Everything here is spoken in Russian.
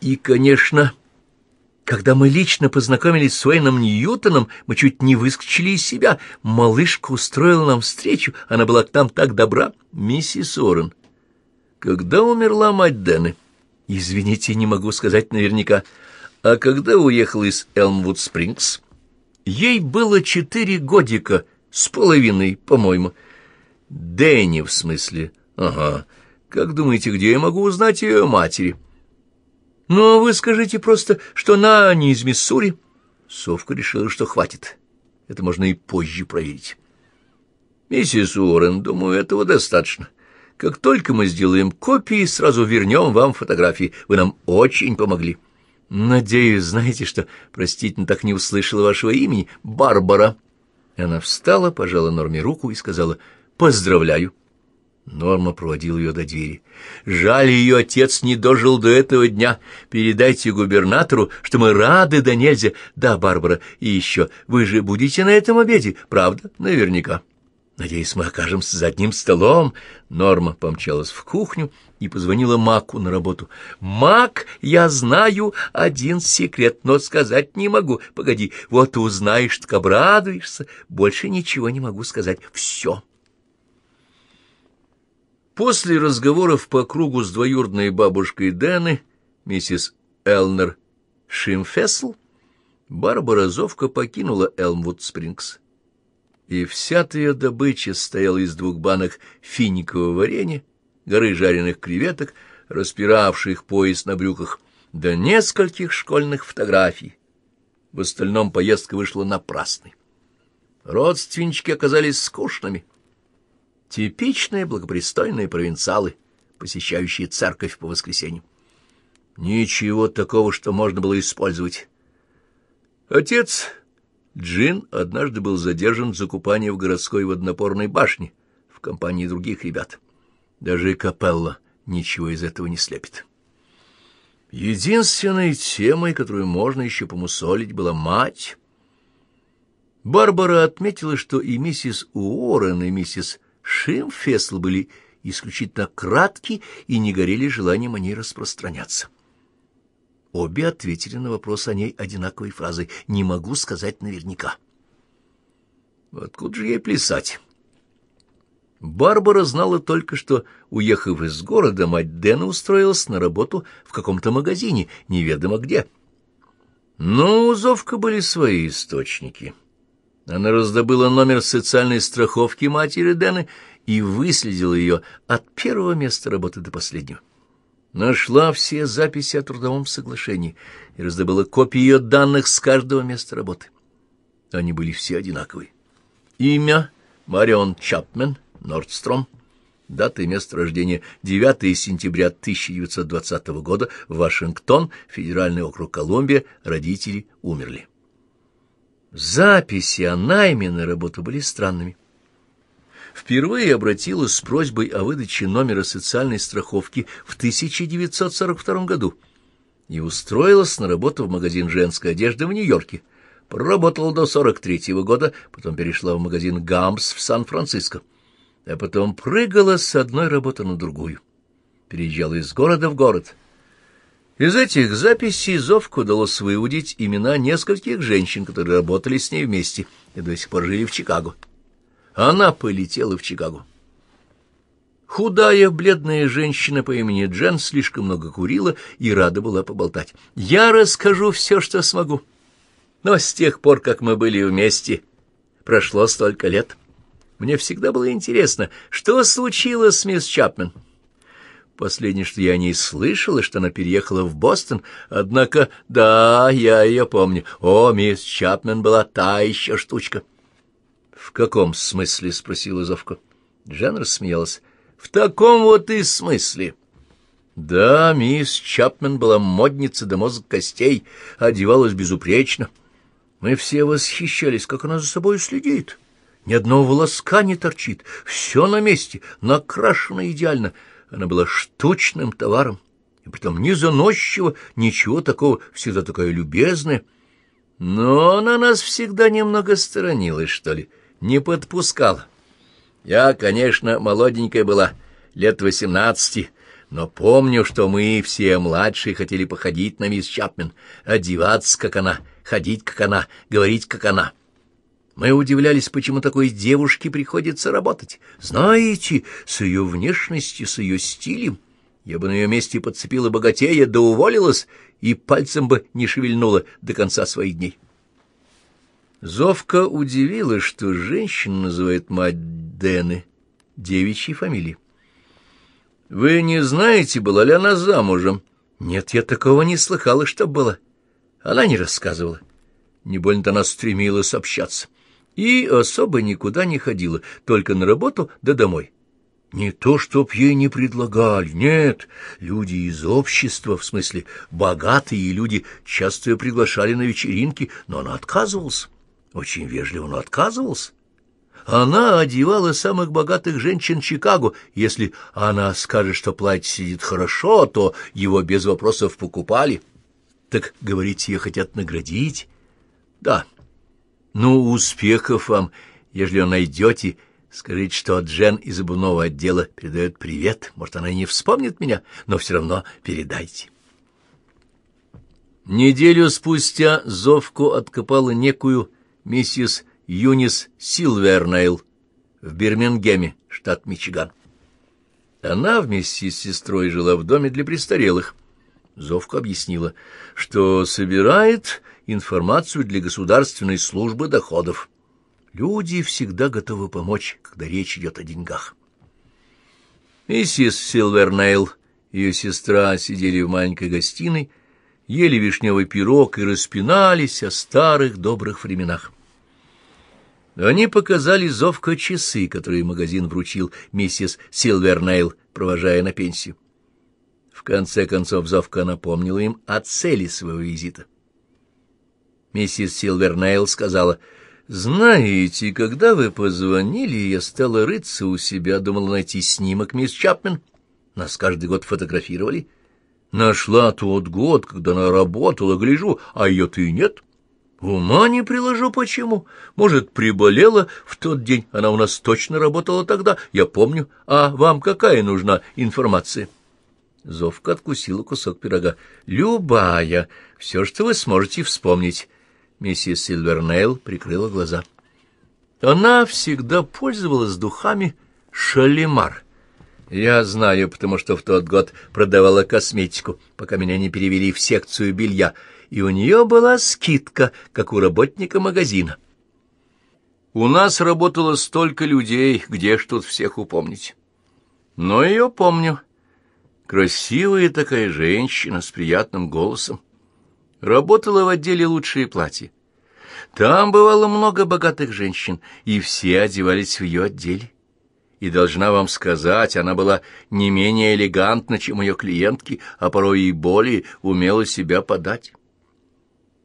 И, конечно, когда мы лично познакомились с Уэйном Ньютоном, мы чуть не выскочили из себя. Малышка устроила нам встречу, она была к нам так добра. Миссис Орен, когда умерла мать Дэны? Извините, не могу сказать наверняка. А когда уехала из Элмвуд-Спрингс? Ей было четыре годика, с половиной, по-моему. Дэнни, в смысле. Ага. Как думаете, где я могу узнать ее матери? Ну, а вы скажите просто, что она не из Миссури. Совка решила, что хватит. Это можно и позже проверить. Миссис Уоррен, думаю, этого достаточно. Как только мы сделаем копии, сразу вернем вам фотографии. Вы нам очень помогли. Надеюсь, знаете, что, простите, но так не услышала вашего имени, Барбара. Она встала, пожала Норме руку и сказала «Поздравляю». Норма проводил ее до двери. «Жаль, ее отец не дожил до этого дня. Передайте губернатору, что мы рады да нельзя. Да, Барбара, и еще, вы же будете на этом обеде, правда? Наверняка». «Надеюсь, мы окажемся за одним столом». Норма помчалась в кухню и позвонила Маку на работу. «Мак, я знаю один секрет, но сказать не могу. Погоди, вот узнаешь, так обрадуешься. Больше ничего не могу сказать. Все». После разговоров по кругу с двоюродной бабушкой Дэны, миссис Элнер Шимфесл, Барбара Зовка покинула Элмвуд-Спрингс. И вся ее добыча стояла из двух банок финикового варенья, горы жареных креветок, распиравших пояс на брюках, до нескольких школьных фотографий. В остальном поездка вышла напрасной. Родственнички оказались скучными — Типичные благопристойные провинциалы, посещающие церковь по воскресеньям. Ничего такого, что можно было использовать. Отец Джин однажды был задержан за купание в городской водонапорной башне в компании других ребят. Даже Капелла ничего из этого не слепит. Единственной темой, которую можно еще помусолить, была мать. Барбара отметила, что и миссис Уоррен, и миссис Шимфесл были исключительно кратки и не горели желанием о ней распространяться. Обе ответили на вопрос о ней одинаковой фразой «не могу сказать наверняка». Откуда же ей плясать? Барбара знала только, что, уехав из города, мать Дэна устроилась на работу в каком-то магазине, неведомо где. Но у Зовка были свои источники — она раздобыла номер социальной страховки матери Дэны и выследила ее от первого места работы до последнего. Нашла все записи о трудовом соглашении и раздобыла копии ее данных с каждого места работы. Они были все одинаковые. Имя — Марион Чапмен, Нордстром. Дата и место рождения — 9 сентября 1920 года, Вашингтон, Федеральный округ Колумбия, родители умерли. Записи о найме на работу были странными. Впервые обратилась с просьбой о выдаче номера социальной страховки в 1942 году и устроилась на работу в магазин женской одежды в Нью-Йорке. Проработала до 43 года, потом перешла в магазин «Гампс» в Сан-Франциско, а потом прыгала с одной работы на другую. Переезжала из города в город — из этих записей Зовку удалось выудить имена нескольких женщин, которые работали с ней вместе и до сих пор жили в Чикаго. Она полетела в Чикаго. Худая, бледная женщина по имени Джен слишком много курила и рада была поболтать. «Я расскажу все, что смогу. Но с тех пор, как мы были вместе, прошло столько лет. Мне всегда было интересно, что случилось с мисс Чапмен». Последнее, что я не слышала, что она переехала в Бостон, однако, да, я ее помню. О, мисс Чапмен была та еще штучка. — В каком смысле? — спросила Зовка. Джен рассмеялась. — В таком вот и смысле. Да, мисс Чапмен была модница до мозга костей, одевалась безупречно. Мы все восхищались, как она за собой следит. Ни одного волоска не торчит, все на месте, накрашено идеально — она была штучным товаром, и притом не заносчива, ничего такого, всегда такая любезная. Но она нас всегда немного сторонилась, что ли, не подпускала. Я, конечно, молоденькая была, лет восемнадцати, но помню, что мы все младшие хотели походить на мисс Чапмен, одеваться, как она, ходить, как она, говорить, как она. Мы удивлялись, почему такой девушке приходится работать. Знаете, с ее внешностью, с ее стилем. Я бы на ее месте подцепила богатея, да уволилась, и пальцем бы не шевельнула до конца своих дней. Зовка удивила, что женщина называет мать Дэны девичьей фамилией. «Вы не знаете, была ли она замужем?» «Нет, я такого не слыхала, что было. Она не рассказывала. Не больно-то она стремилась общаться. И особо никуда не ходила, только на работу да домой. Не то, чтоб ей не предлагали, нет. Люди из общества, в смысле богатые люди, часто ее приглашали на вечеринки, но она отказывалась. Очень вежливо, но отказывался. Она одевала самых богатых женщин Чикаго. Если она скажет, что платье сидит хорошо, то его без вопросов покупали. Так, говорите, ее хотят наградить? Да. Ну, успехов вам, ежели найдете. Скажите, что Джен из обувного отдела передает привет. Может, она и не вспомнит меня, но все равно передайте. Неделю спустя Зовку откопала некую миссис Юнис Силвернейл в Бирмингеме, штат Мичиган. Она вместе с сестрой жила в доме для престарелых. Зовка объяснила, что собирает информацию для государственной службы доходов. Люди всегда готовы помочь, когда речь идет о деньгах. Миссис Силвернейл и ее сестра сидели в маленькой гостиной, ели вишневый пирог и распинались о старых добрых временах. Они показали Зовка часы, которые магазин вручил миссис Силвернейл, провожая на пенсию. В конце концов Зовка напомнила им о цели своего визита. Миссис Силвернейл сказала, «Знаете, когда вы позвонили, я стала рыться у себя, думала найти снимок мисс Чапмен. Нас каждый год фотографировали». Нашла тот год, когда она работала, гляжу, а ее-то и нет. Ума не приложу, почему. Может, приболела в тот день, она у нас точно работала тогда, я помню. А вам какая нужна информация? Зовка откусила кусок пирога. Любая, все, что вы сможете вспомнить. Миссис Сильвернейл прикрыла глаза. Она всегда пользовалась духами «Шалимар». Я знаю, потому что в тот год продавала косметику, пока меня не перевели в секцию белья, и у нее была скидка, как у работника магазина. У нас работало столько людей, где ж тут всех упомнить. Но ее помню. Красивая такая женщина с приятным голосом. Работала в отделе «Лучшие платья». Там бывало много богатых женщин, и все одевались в ее отделе и должна вам сказать, она была не менее элегантна, чем ее клиентки, а порой и более умела себя подать.